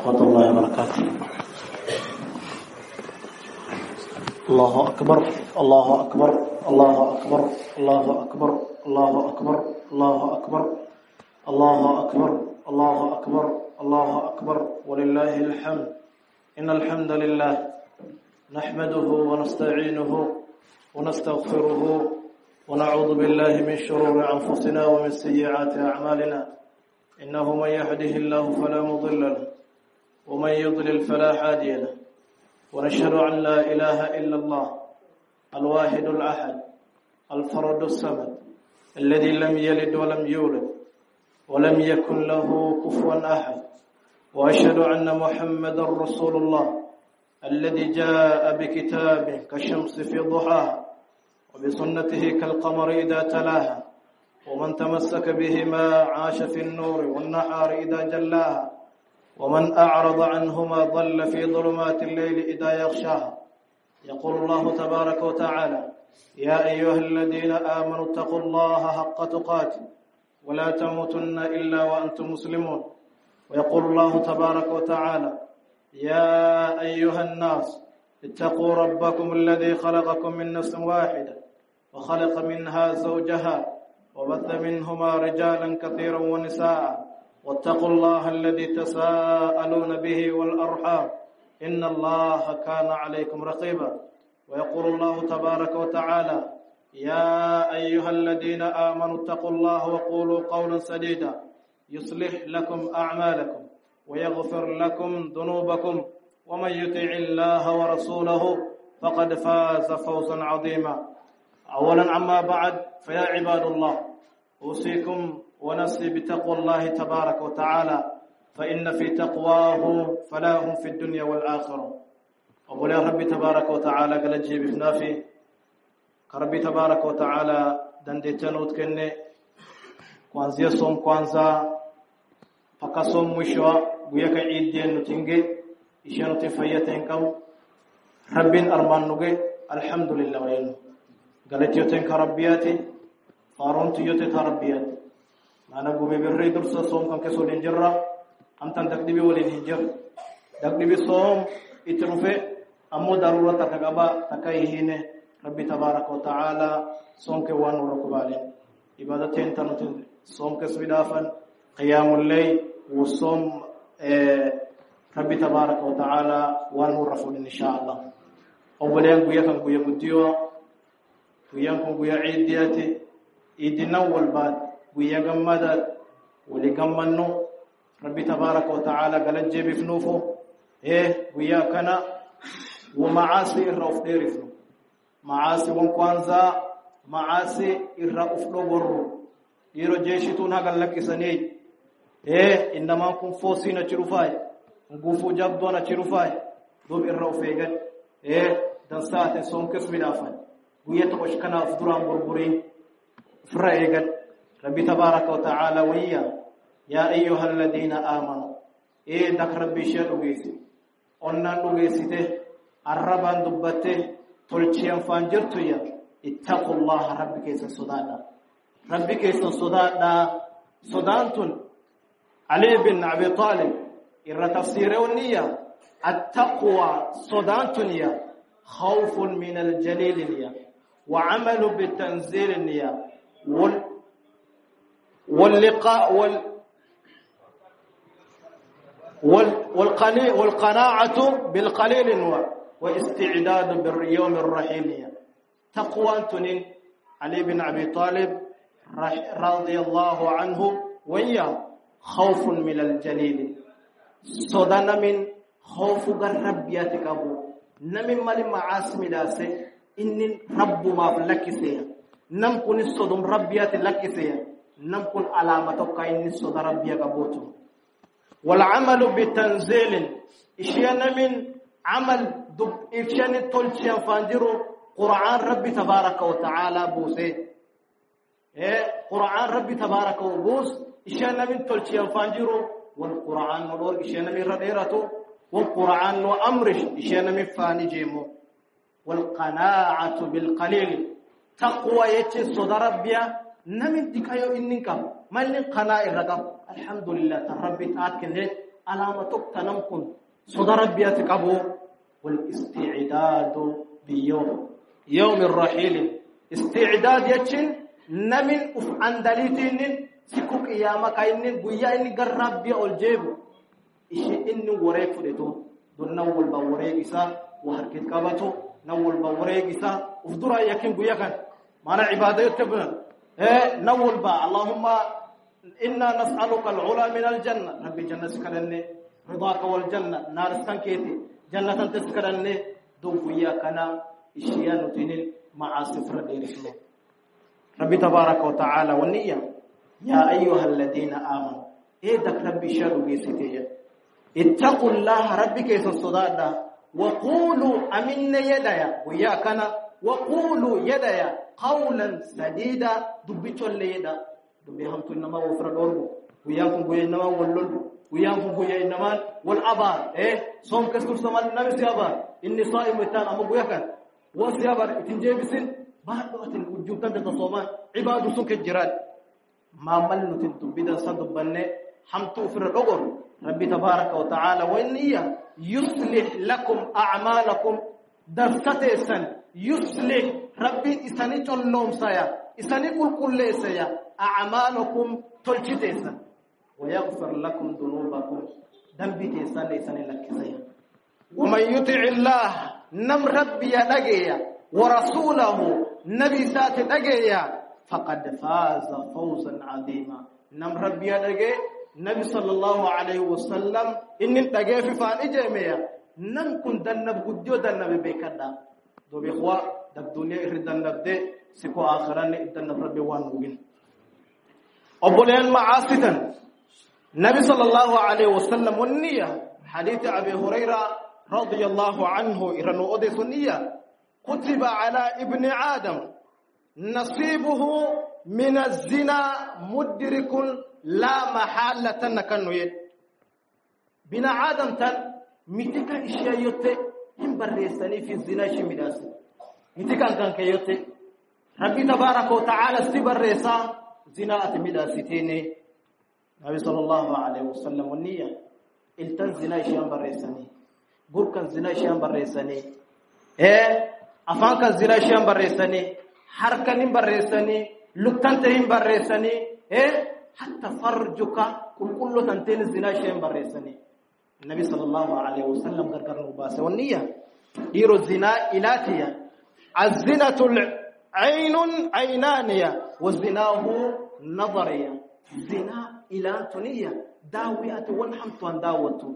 ورحمة الله وبركاته. الله أكبر الله أكبر الله أكبر الله أكبر الله أكبر الله أكبر الله أكبر الله أكبر الله أكبر ولله الحمد. إن الحمد لله. نحمده ونستعينه ونستغفره ونعوذ بالله من شرور أنفسنا ومن سيئات أعمالنا. إنه من يهده الله فلا مضل له. ومن يضلل فلا هادي له. ونشهد أن لا إله إلا الله الواحد الأحد الفرد الصمد الذي لم يلد ولم يولد ولم يكن له كفوا أحد. وأشهد أن محمدا رسول الله الذي جاء بكتاب كالشمس في ضحاها وبسنته كالقمر إذا تلاها ومن تمسك بهما عاش في النور والنحار إذا جلاها ومن أعرض عنهما ضل في ظلمات الليل إذا يغشاها يقول الله تبارك وتعالى يا أيها الذين آمنوا اتقوا الله حق تقاته ولا تموتن إلا وأنتم مسلمون. ويقول الله تبارك وتعالى يا أيها الناس اتقوا ربكم الذي خلقكم من نفس واحدة وخلق منها زوجها وبث منهما رجالا كثيرا ونساء واتقوا الله الذي تساءلون به والأرحام. إن الله كان عليكم رقيبا. ويقول الله تبارك وتعالى يا أيها الذين آمنوا اتقوا الله وقولوا قولا سديدا. يصلح لكم أعمالكم ويغفر لكم ذنوبكم. ومن يطع الله ورسوله فقد فاز فوزا عظيما. أولا عما بعد فيا عباد الله أوصيكم ونفسي بتقوى الله تبارك وتعالى فإن في تقواه فلاهم في الدنيا والآخرة. أولي ربي تبارك وتعالى قال جيب فنافي ربي تبارك وتعالى دندتنوت كني. كوانزيا صوم كوانزا فكا صوم مشوا ويكا عيد دين نتنجي. إشانو تفايتين كو ربي أرمان نجي الحمد لله وينو. قالت يوتين ربياتي. فارونت يوتي تربياتي mana gube birri dursa soom kan keessa waliin jirra amtan dagdibi waliin hin jirre dagdibi soom itti rufe ammoo daruura takka qaba takka hiine rabbi tabaaraka wa ta'ala soom ke waan warra kubaale ibadateen tanuti soom kesbidaafan qiyaamul layl wa soom rabbi tabaaraka wa ta'ala waan warra fudin insha Allah obboleen guyya kan guyya guddiyoo guyyaan kun guyyaa ciiddiyaati iddinnan wal baati guyyaa gammadaa walii gammannoo rabbi tabaaraka wa ta'aala galajjeebifnuufoo ee guyyaa kana macaasii irra of dheerifnu macaasiiwwan kwanzaa macaasii irra uf dhogorru dhiiro jeeshituun hagan lakkisanii ee innamaan kun foosiin achi dhufaaye guufuu jabdoon achi dhufaaye duub irra of eegan ee dansaatin soonkees midhaafan guyya tokko kana of duraan burburiin ofirra eegan ربي تبارك وتعالى ويا. يا أيها الذين آمنوا إيه ذكر ربي شلوغيت اونندو غيسيت أربان دوبته تولچيان فانجرتو يا. اتقوا الله ربي كيس السودان ربي كيس السودان دا سودانتون. علي بن أبي طالب ير تفسيره ونيا التقوى سودانتون يا. خوف من الجليل يا. وعمل بالتنزيل يا. واللقاء وال وال والقني والقناعة بالقليل واستعداد باليوم الرحيم. تقوى تنين علي بن أبي طالب رضي الله عنه وإياه خوف من الجليل. صدنا من خوف ربيات كابو نمن مال معاصم داسه إن رب ما لك سيا. نم كن صدم ربيات لك سيا. نمكن على ما كاين صدر ربي غبوتو. والعمل بتنزيل. إشيانا من عمل دب افشان تولشان فانديرو قرآن ربي تبارك وتعالى بوسي. إيه قرآن ربي تبارك وبوس. إشيانا من تولشان فانديرو والقرآن نور. إشيانا من رديرته والقرآن وأمرش إشيانا من فاني جيمو. والقناعة بالقليل. تقوى يتي صدر ربي namni diqayoo inni qabu malli kanaa irra qabu alhamdulillah tan rabbi taat kenneet alaama tokko tanam kun soda rabbiyaati qabu والاستعداد بيوم. يوم الرحيل. استعداد يجن نمن أف اندليتين سكو قيامة كاينن. غيا إن غربي أولجيب. شيء إن وريف دتو دون نول بوريسا وحركه كبتو نول بوريسا افدرا يكن غيا كان. معنى عبادة تبنا نول با. اللهم إنا نسألك العلا من الجنة. ربي جنة سكرني رضاك والجنة. نار سكنكيتي جنة تسكرني. دو قويا كان إشياء نتنين مع صفر دير اسمه ربي تبارك وتعالى والنية يا أيها الذين آمنوا إيه دك ربي شارو جيستي اتقوا الله ربي كيس الصدادة وقولوا أمن يدايا. ويا كان وقولوا يدايا. قولا سديدا دبيتو الليدا دبي هم تنما وفر دورو وياكم بويا إنما واللولو وياكم بويا إنما والأبار. إيه؟ صوم كسر سمان نبي سيابار إني صائم ويتان أما بويا كان. وسيابار إتنجيبسين بعد وقت وجوب تنت تصوما عباد سنك الجراد ما مل تدبدا صدبنه حمتو في الرغر ربي تبارك وتعالى وإنية يصلح لكم أعمالكم. دفتتسن يصلح ربي إساني تلوم سيا إساني كل كل سيا أعمالكم تلجتسن ويغفر لكم ذنوبكم ذنبي تسن إساني لك سيا ومن يطع الله نم ربي يدقيا ورسوله نبي سات دقيا فقد فاز فوزا عظيما نم ربي دقي نبي صلى الله عليه وسلم إن دقي في فان إجميا نم كن دنب قديو دب دنيا إرد دنب دي سكو آخران دنب ربي وان وين أبولين معاصدا نبي صلى الله عليه وسلم والنية حديث أبي هريرة رضي الله عنه إرنو أدي سنية كتب على ابن آدم نصيبه من الزنا مدرك لا محالة نكنو يد بنا آدم تن متك إشياء نتيكال كان كيوتي ربي تبارك وتعالى استبر ريسا زنا اتميدا ستيني نبي صلى الله عليه وسلم النية التن زنا شيان بريساني بركا زنا شيان بريساني إيه افانكا زنا شيان بريساني حركا نين بريساني لكتان تهين بريساني إيه حتى فرجك كل كل تنتين زنا شيان بريساني النبي صلى الله عليه وسلم قرر رباسه والنية ديرو الزنا إلاتيا الزنا عين عينانية وزناه نظرية زنا إلى تنية داوية والحمد وان داوته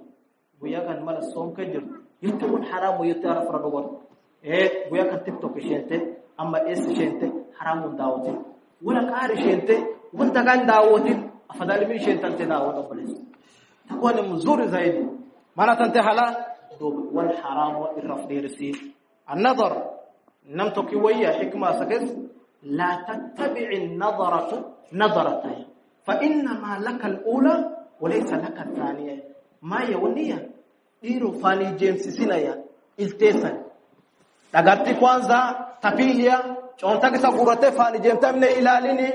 ويا مال الصوم كجر يتون حرام ويتعرف ردور ee guya kan tiktok ishente amma es ishente haramun daawotin wala qaar ishente wanta kan daawotin afadhali ishente ante daawot oboles takuwa ni mzuri zaidi maana tante hala do wal haram نم توكيويا حكمة سكت لا تتبع النظرة نظرتي فإنما لك الأولى وليس لك الثانية. ما يونيا إيرو فاني جيمس سينيا التسان دغتي كوانزا تابيليا. چونتاك ساغورته فاني جيمتامني إلى ليني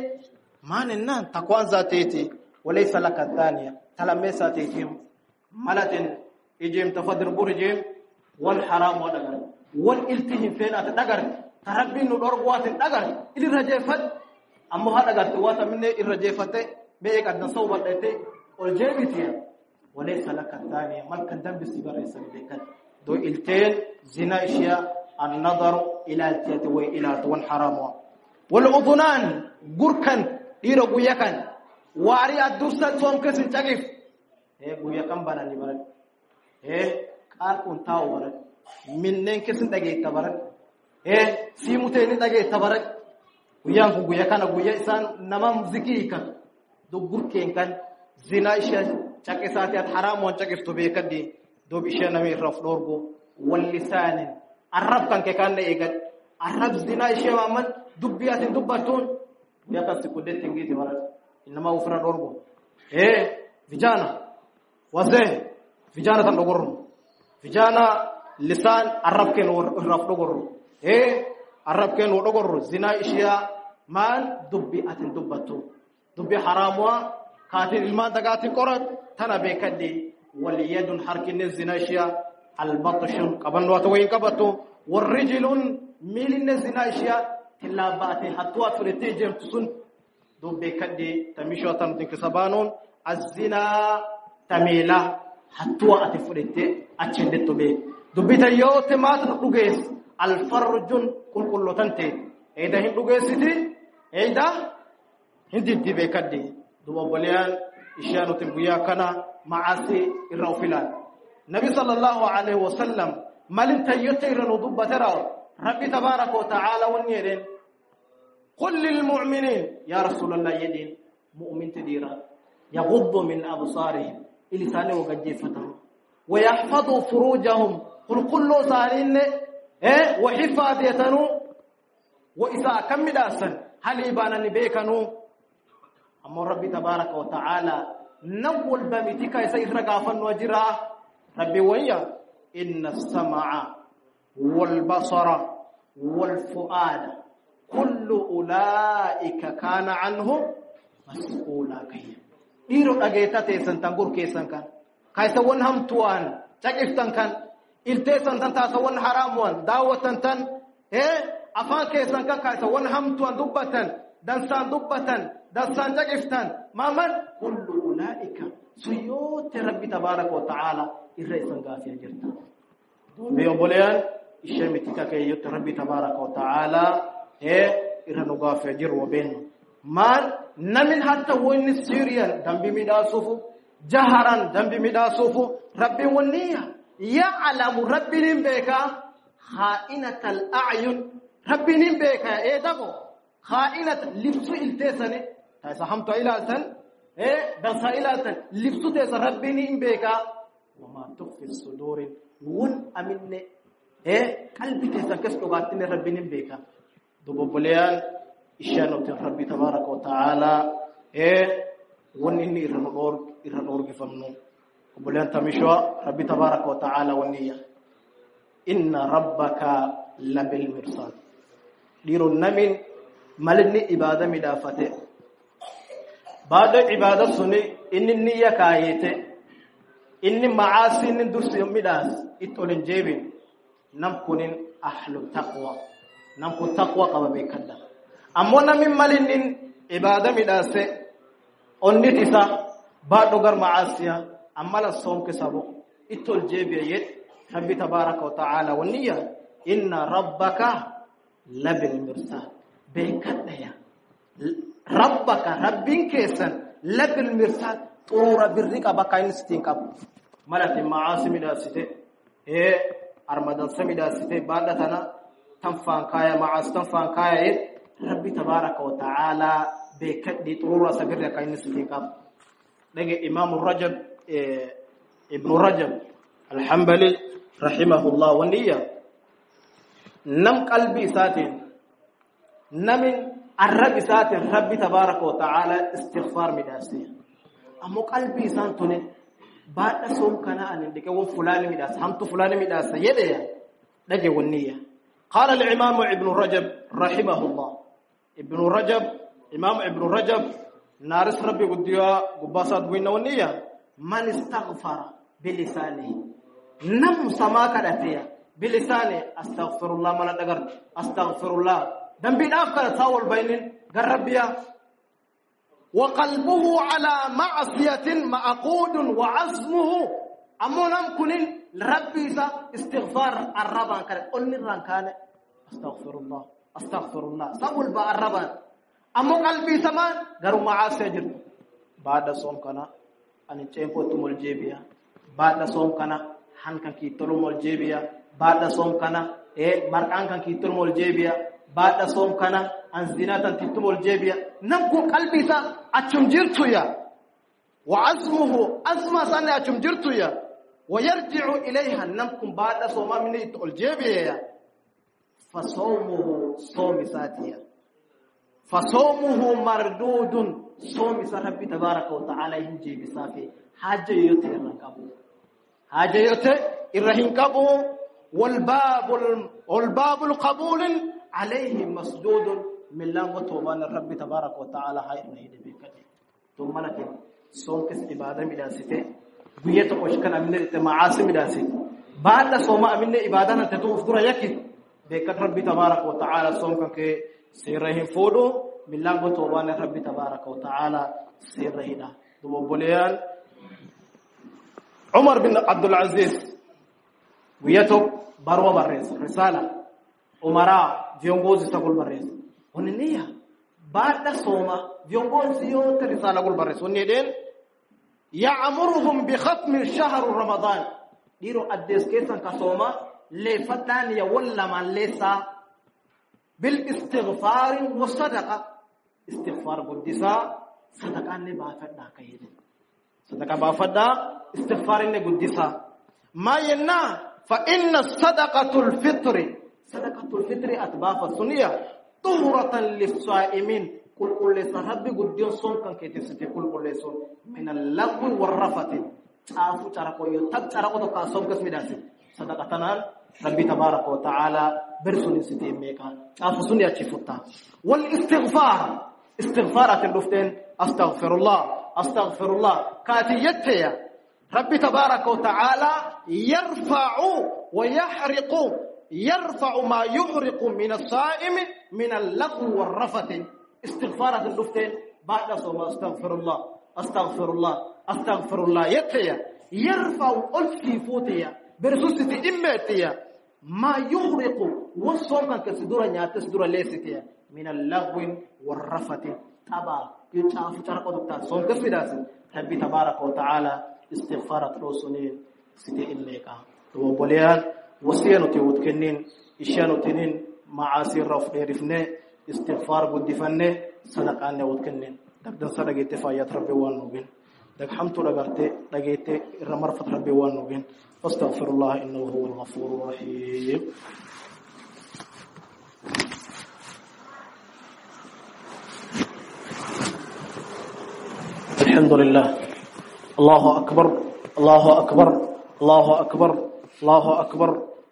ما نن تا كوانزا تيتي. وليس لك الثانية. تلمسا تيتي. ملتين إجيم تفدر برجيم والحرام ودغرو dagar tarabbi nu dorgwatin dagar ili rajefat amma ha dagar to wata minne il rajefate be e kadna sawba dete wal jebitiya walaysa laka thania malkan dambi sigara yasabikan do ilten zina ishiya النظر إلى التيت وإلى تون حرام والأذنان غركن ديرو غيكن واري الدوسة توم كسن تقف إيه غيكن بنا نبرد إيه قال كنت تاو برد منن كسن تجي تبرد إيه سيمتين تجي تبرد guyaan kun guyyaa kana guyyaa isaan nama muzikii kan doggurkeen kan zinaa ishee caqesaati at haraamuwan caqeftu beekaddi doob ishee nama irraa of dhoorgu wallisaanin arrab kan ke kanne eegan arrab zinaa ishee waamman dubbii asin dubbattuun guyyaa kan sikuddeetti hin giiti bara innamaa ufira dhorgu ee vijana wazee vijana tan dhogorru vijana lisaan arrab keen irraaf dhogorru ee arrab keen wo dhogorru zinaa ishiyaa maal dubbii atin dubbattu dubbii haraamuwaa kaatiin ilmaan dagaatiin qoran tana beekaddi واليد حركن الزناشيا البطش قبن وتوين قبتو والرجل ميل الزناشيا تلا باتي حتى فرتي جمت سن دوبي كدي تمشوا تنتك سبانون الزنا تميلا حتى أتفرتي أتشدت بي دوبي تيوت ما تدوغيس الفرج كل كل تنتي إذا هندوغيسيتي إذا هندي دي بكدي دوبا بوليان إشانو تنبيا كنا معاسي الروفلان نبي صلى الله عليه وسلم مالن تيوتير ندوبة ترى ربي تبارك وتعالى ونيرين قل للمؤمنين يا رسول الله يدين مؤمن تديرا يغض من أبصارهم إلسانه وقجيفتهم ويحفظوا فروجهم قل كل سالين إيه وحفاظيتنو وإذا كم داسن هل يبان نبيكنو أما ربي تبارك وتعالى نول بمتك يسير غافن وجرا ربي ويا إن السمع والبصر والفؤاد كل أولئك كان عنه مسؤولا كي إيرو أجيتا تيسن تنقر كيسن كان كايسا ون هم توان تقفتن كان تن تاسا ون حرام وان داوة تن إيه أفان كيسن كان كايسا ون هم توان دبتن دنسان دبتن دنسان تقفتن ما من كل أولئك سيوت ربي تبارك وتعالى إرئيسن قافيا جرتا بيوم بوليان ishemiti kake yote rabbi tabaraka wa taala e iranu gafe jirwo ben man namin hatta wonni siriyan dambi midasufu jaharan dambi midasufu rabbi wonniya يعلم ربي نبيك خائنة الأعين. ربي نبيك إيه دقو خائنة لبس التسنة هاي طيب، سهمت إلى سن. إيه بس إلى سن. لبس تس ربي نبيك وما تخفي الصدور ون أمين إيه قلبي تس كس تغاتني ربي نبيك دوبو بليان إشانو تربي تبارك وتعالى. إيه ون إني رمغور إرمغور كفمنو tamishoo rabbi tabaaraka wata'aalaa wanniyya inna rabbaka labil mirsaad dhiiroo namin malinni ibaada midhaafate baada ibaada suni inni niyya kaayete. Inni macaasi inni dursi midhaas it olin jeebin nam kunin ahlu taqwa. Nam kun taqwa qaba beekadha ammoo namin malinnin ibaada midhaase onnit isa baadho gar macaasiya ammala soomke sabo ittol jeebiya yed rabbi tabaraka wa ta'ala wanniya inna rabbaka labil mirsad beekadhaya rabbaka rabbin keessan labil mirsad xuruura birri qaba akka inni sitiin qabu malatin macaasi midhaasite ee armadan samidaasitee baadhatana tanfaan kaaya macaas tanfaan kaaya ed rabbi tabaaraka wa ta'aalaa beekadhii xurura sabirri akka إيه، إبن رجب الحنبلي رحمه الله ونيا نم قلبي ساتين نم الرب ساتين ربي تبارك وتعالى استغفار من نفسي. ام قلبي سانتوني بعد صوم كان أن ديك فلان ميداس همت فلان ميداس يدي دجي ونية. قال الإمام ابن رجب رحمه الله ابن رجب إمام ابن رجب نارس ربي وديا غباسات وين ونيا من استغفر بلسانه. نم سما كدتيا بلسانه. أستغفر الله من دغر أستغفر الله. دم بيداف كده تاول بينين. غربيا وقلبه على معصية معقود وعزمه. أمونام كنين. ربي استغفار الربان كان قلني الران كان. أستغفر الله. أستغفر الله. سأقول با الربان. أمو قلبي سمان غرو معاصي جر أن تشيمبو تمول جيبيا بعد صوم كان han kan ki tolmol jebiya bada som kana e mar'an kan ki tolmol jebiya bada som kana an zinatan titumol jebiya nan ko qalbi sa achum jirtu ya wa azmuhu azma sana achum jirtu ya wa yarji'u ilayha nan kun bada soma min tol jebiya ya fa sawmuhu sawmi satiya fa sawmuhu mardudun صوم إسا ربي تبارك وتعالى ينجي بسافي. حاجة يوتي الرقابو حاجة يوتي الرحيم كابو. والباب والباب القبول عليه مسدود من لام توبان الرب تبارك وتعالى هاي نهيد بك ثم لك صوم كس عباده مداسته بيت اشكل من التماعاس مداسته بعد صوم من عبادنا تتوفر يكي. بك ربي تبارك وتعالى صوم كك سيرهم فودو. milango tobane rabbi tabaraka wa taala sirrina duboboleyan Umar bin Abdul Aziz wiyato barwa barreza risala umara viongozi takul barreza uninia baada soma viongozi yote risala kul barreza uniden ya'muruhum bi khatm shahr ramadan diro adeskesan kasoma le fatani ya walla lesa bil istighfar wa استغفار قدسا صدقة اللي بافدا كيد صدقة بافدا استغفار اللي قدسا. ما ينا فإن الصدقة الفطر صدقة الفطر أتباف السنية طهرة للصائمين. قل قل لسرب قدين صن كان كيتسيتي قل قل لسن من اللغو والرفث. تعافو تركو يتب تركو كان صن كسم صدقة تنال ربي تبارك وتعالى برسل ستي ميكا. تعافو سنيا فتا والإستغفار. استغفارة اللفتين. أستغفر الله أستغفر الله كاتيتيا ربي تبارك وتعالى يرفع ويحرق يرفع ما يحرق من الصائم من اللغو والرفث. استغفارة اللفتين. بعد صلاة استغفر الله استغفر الله استغفر الله يتيا. يرفع ألفي فوتيا. برسوسة إمتيا. ما يغرق وصوكا كسدورا نياتس دورا ليستيا. من اللغو والرفث. تبا يتعف ترقد تصون داس ربي تبارك وتعالى استغفار رسولين سيدي إليكا وبوليان وسيانو تيوتكنين إشانو تنين معاصي الرفق رفنه استغفار بدفنه صدقانه وتكنين دقدن صدق تفايات ربي وانوبين دق حمتو دغرتي دغيتي رمرفت ربي وانوبين فاستغفر الله انه هو الغفور الرحيم الحمد لله. الله أكبر الله أكبر الله أكبر الله أكبر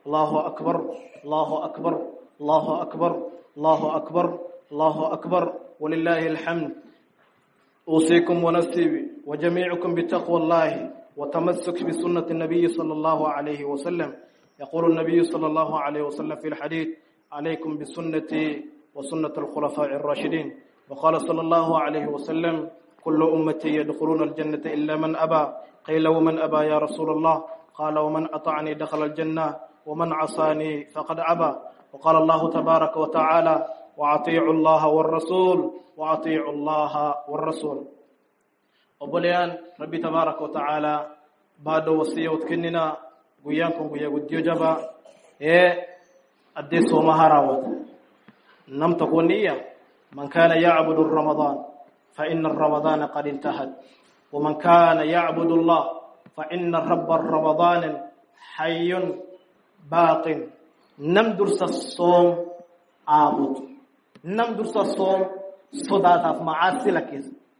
الله أكبر الله أكبر الله أكبر الله أكبر الله أكبر. ولله الحمد. أوصيكم ونفسي وجميعكم بتقوى الله وتمسك بسنة النبي صلى الله عليه وسلم. يقول النبي صلى الله عليه وسلم في الحديث عليكم بسنتي وسنة الخلفاء الراشدين. وقال صلى الله عليه وسلم كل أمتي يدخلون الجنة إلا من أبى. قيل ومن أبى يا رسول الله؟ قال ومن أطعني دخل الجنة ومن عصاني فقد أبى. وقال الله تبارك وتعالى وأطيعوا الله والرسول وأطيعوا الله والرسول. وبليان ربي تبارك وتعالى بعد وصية وتكننا قيانكم قيا قديو جبا إيه أدي هراوت نم تكون نية من كان يعبد الرمضان فإن الرمضان قد انتهت. ومن كان يعبد الله فإن الرب الرمضان حي باق. نم درس الصوم عابد. نم درس الصوم صدات معاصي لك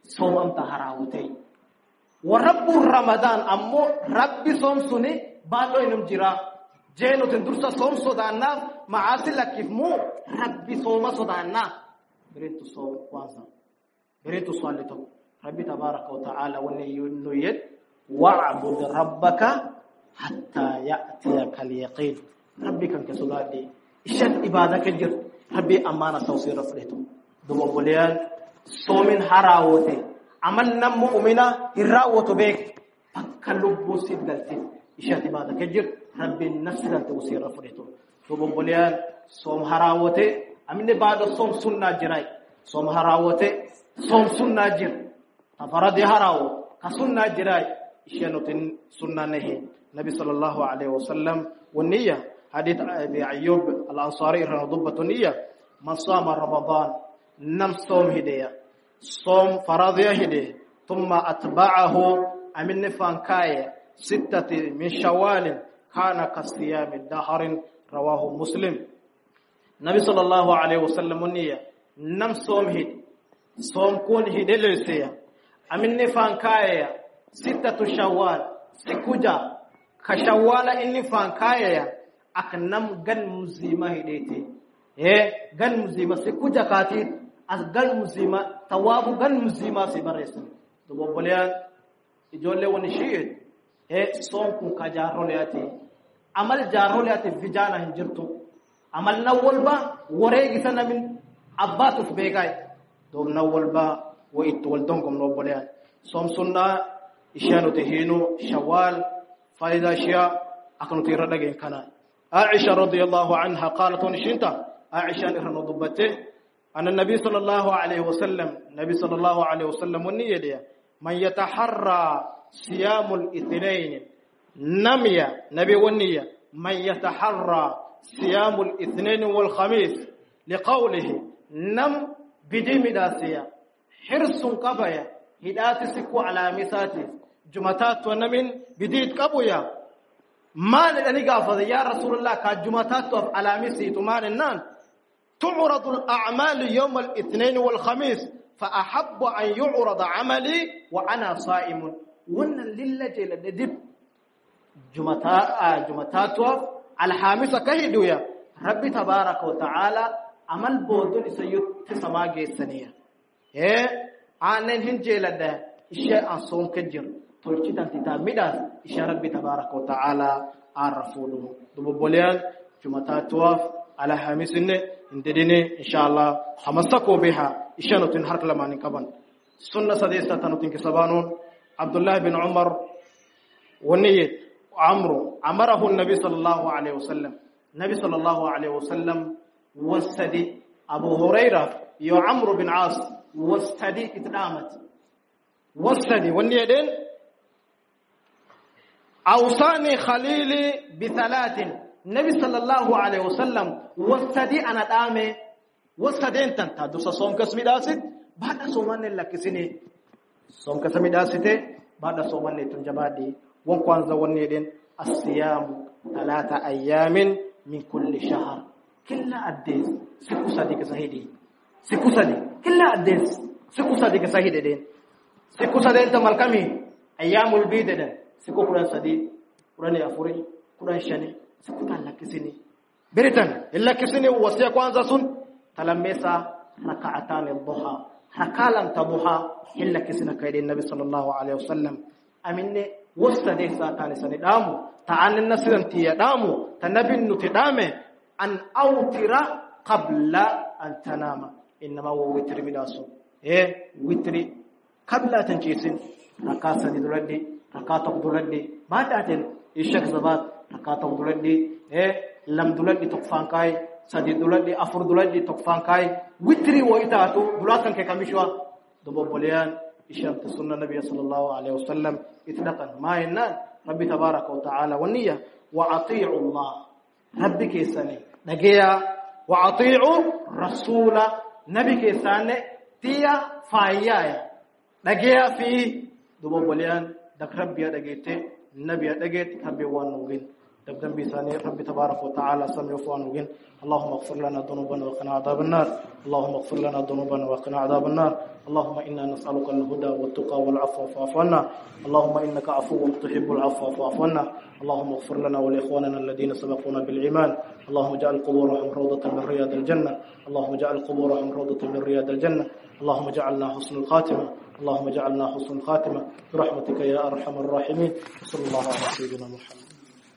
صوم أنت ورب رمضان أمو رب صوم سني بعدو إنم جرا. جينو تندرس صوم صدانا معاصي لك مو رب صوم صدانا. بريتو صوم وانسا ريتو صالتو. ربي تبارك وتعالى ونيت وعبد ربك حتى يأتيك اليقين. ربي كان كسغادي اشد عبادك الجر ربي أمانة توصير فريتو دوما بوليان صومن حراوتي. عملنا مؤمنا يراوتو بك فكلبو سيدلت اشد عبادك الجر ربي نسل توصير فريتو دوما بوليان صوم حراوتي. امني بعد الصوم سنة جراي. صوم حراوتي. صوم سنة جر أفراد يهرعو كسنة جراء إشانو تن سنة نهي نبي صلى الله عليه وسلم والنية حديث أبي عيوب الأنصاري رنو ضبة النية من صام رمضان نم صوم هدية صوم فراد يهدي ثم أتبعه أمن فانكاية ستة من شوال كان كصيام الدهر رواه مسلم نبي صلى الله عليه وسلم النية نم صوم هدي صوم كون هدلوسيا امين نفان كايا ستة شوال سكوجا كشوال إن نفان كايا اكنم غن مزيما هيديتي ايه غن مزيما سكوجا كاتي از غن مزيما تواب غن مزيما سي بريس دو بوليا بوليان إجولي ونشيد ايه صوم كون كجارولياتي عمل جارولياتي فجانا هنجرتو عملنا ولبا وريغي سنة من أباتوس بيغاي wo itti wal dongom no boleyan som sunna ishanuti hinu shawal farida shiya akanuti irra dhagen kana. Aisha radiyallahu anha qalat ونشنتا عائشة إرنا ضبته أن النبي صلى الله عليه وسلم النبي صلى الله عليه وسلم والنية دي من يتحرى صيام الاثنين نمية نبي والنية من يتحرى صيام الاثنين والخميس لقوله نم بدي مداسية حرص قبيا هدات سكو على مساتي جمتات ونمن بديت قبويا. ما لأني قافظ يا رسول الله كجمتات على مسي تمان النان. تعرض الأعمال يوم الاثنين والخميس فأحب أن يعرض عملي وأنا صائم. wannan lillaje la da dib jumata jumatatuwa alhamisa kai duya rabbi tabaraka wa ta'ala amal bodun isa yutti sama geessaniya eh anen hinje la da ishe an son kajir tolchi tan tita midas ishe rabbi tabaraka wa ta'ala arrafulu dubo bolyan jumatatuwa alhamisinne indedine inshallah hamasako biha ishe notin harkala manin kaban sunna sadesa tanutin kisabanun عبد الله بن عمر ونية عمرو أمره النبي صلى الله عليه وسلم النبي صلى الله عليه وسلم واستدي أبو هريرة يو عمرو بن عاص واستدي اتنامت واستدي ونية دين أوصاني خليلي بثلاث النبي صلى الله عليه وسلم واستدي أنا دامي. واستدي أنت. تدوس صوم كسمي داسد بعد صومان لك سني som kasa miɗasite baɗa somanne to jaɓaɗi wonko an zawonne ɗen assiyamu talata ayamin min كلنا أدّيس. سكوسا ديك سهيدي سكوسا دي. كلنا أدّيس. سكوسا ديك سهيدي دين سكوسا دي انت ملكمي أيام البيد دين سكو قرآن سدي قرآن يفوري قرآن شاني سكو تالا كسيني. بريتان إلا كسيني ووسيا قوانزا سن. تلميسا ركعتان الضحى. ركالا تضحى. إلا كسينا كيدي النبي صلى الله عليه وسلم. أمني وسط ساتاني سنة دامو. تعاني النسلن تيا. دامو. تنبي النتي دامي. أن أوتر قبل أن تنام. إنما هو وتر من الصوم. إيه؟ وتر. قبل تنجيسن ركعت دولدي ركعت دولدي ما داتن يشك إيه زبات ركعت دولدي إيه؟ لم دولدي تقفان كاي. سدي دولدي أفر دولدي تقفان كاي. وتر ويتاتو دولاتن كي كاميشوا دوبوليان يشك سنه النبي صلى الله عليه وسلم. اتدقن ما ان ربي تبارك وتعالى والنيه واطيع الله. Rabbi ke sane dageya wa ati'u rasula nabi ke sane tiya fayaya dageya fi do boboleyan dak rabbi ya دبدن بثاني رب تبارك وتعالى سمع فوانوين اللهم اغفر لنا ذنوبنا وقنا عذاب النار. اللهم اغفر لنا ذنوبنا وقنا عذاب النار. اللهم إنا نسألك الهدى والتقى والعفو فاعف عنا. اللهم إنك عفو تحب العفو فاعف عنا. اللهم اغفر لنا ولإخواننا الذين سبقونا بالإيمان. اللهم اجعل قبورهم روضة من رياض الجنة. اللهم اجعل قبورهم روضة من رياض الجنة. اللهم اجعلنا حسن الخاتمة. اللهم اجعلنا حسن الخاتمة. برحمتك يا أرحم الراحمين. وصلى الله على سيدنا محمد.